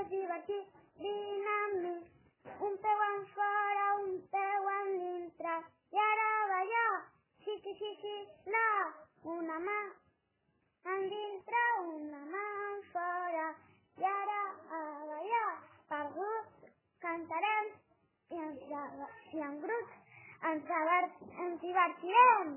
cosí d'aquí, vine amb mi. Un peu en fora, un peu en dintre, i ara ballo, sí, sí, sí, sí, no, una mà en dintre, una mà en fora, i ara a ballar, grup, cantarem i ens, i en grup ens, ens divertirem.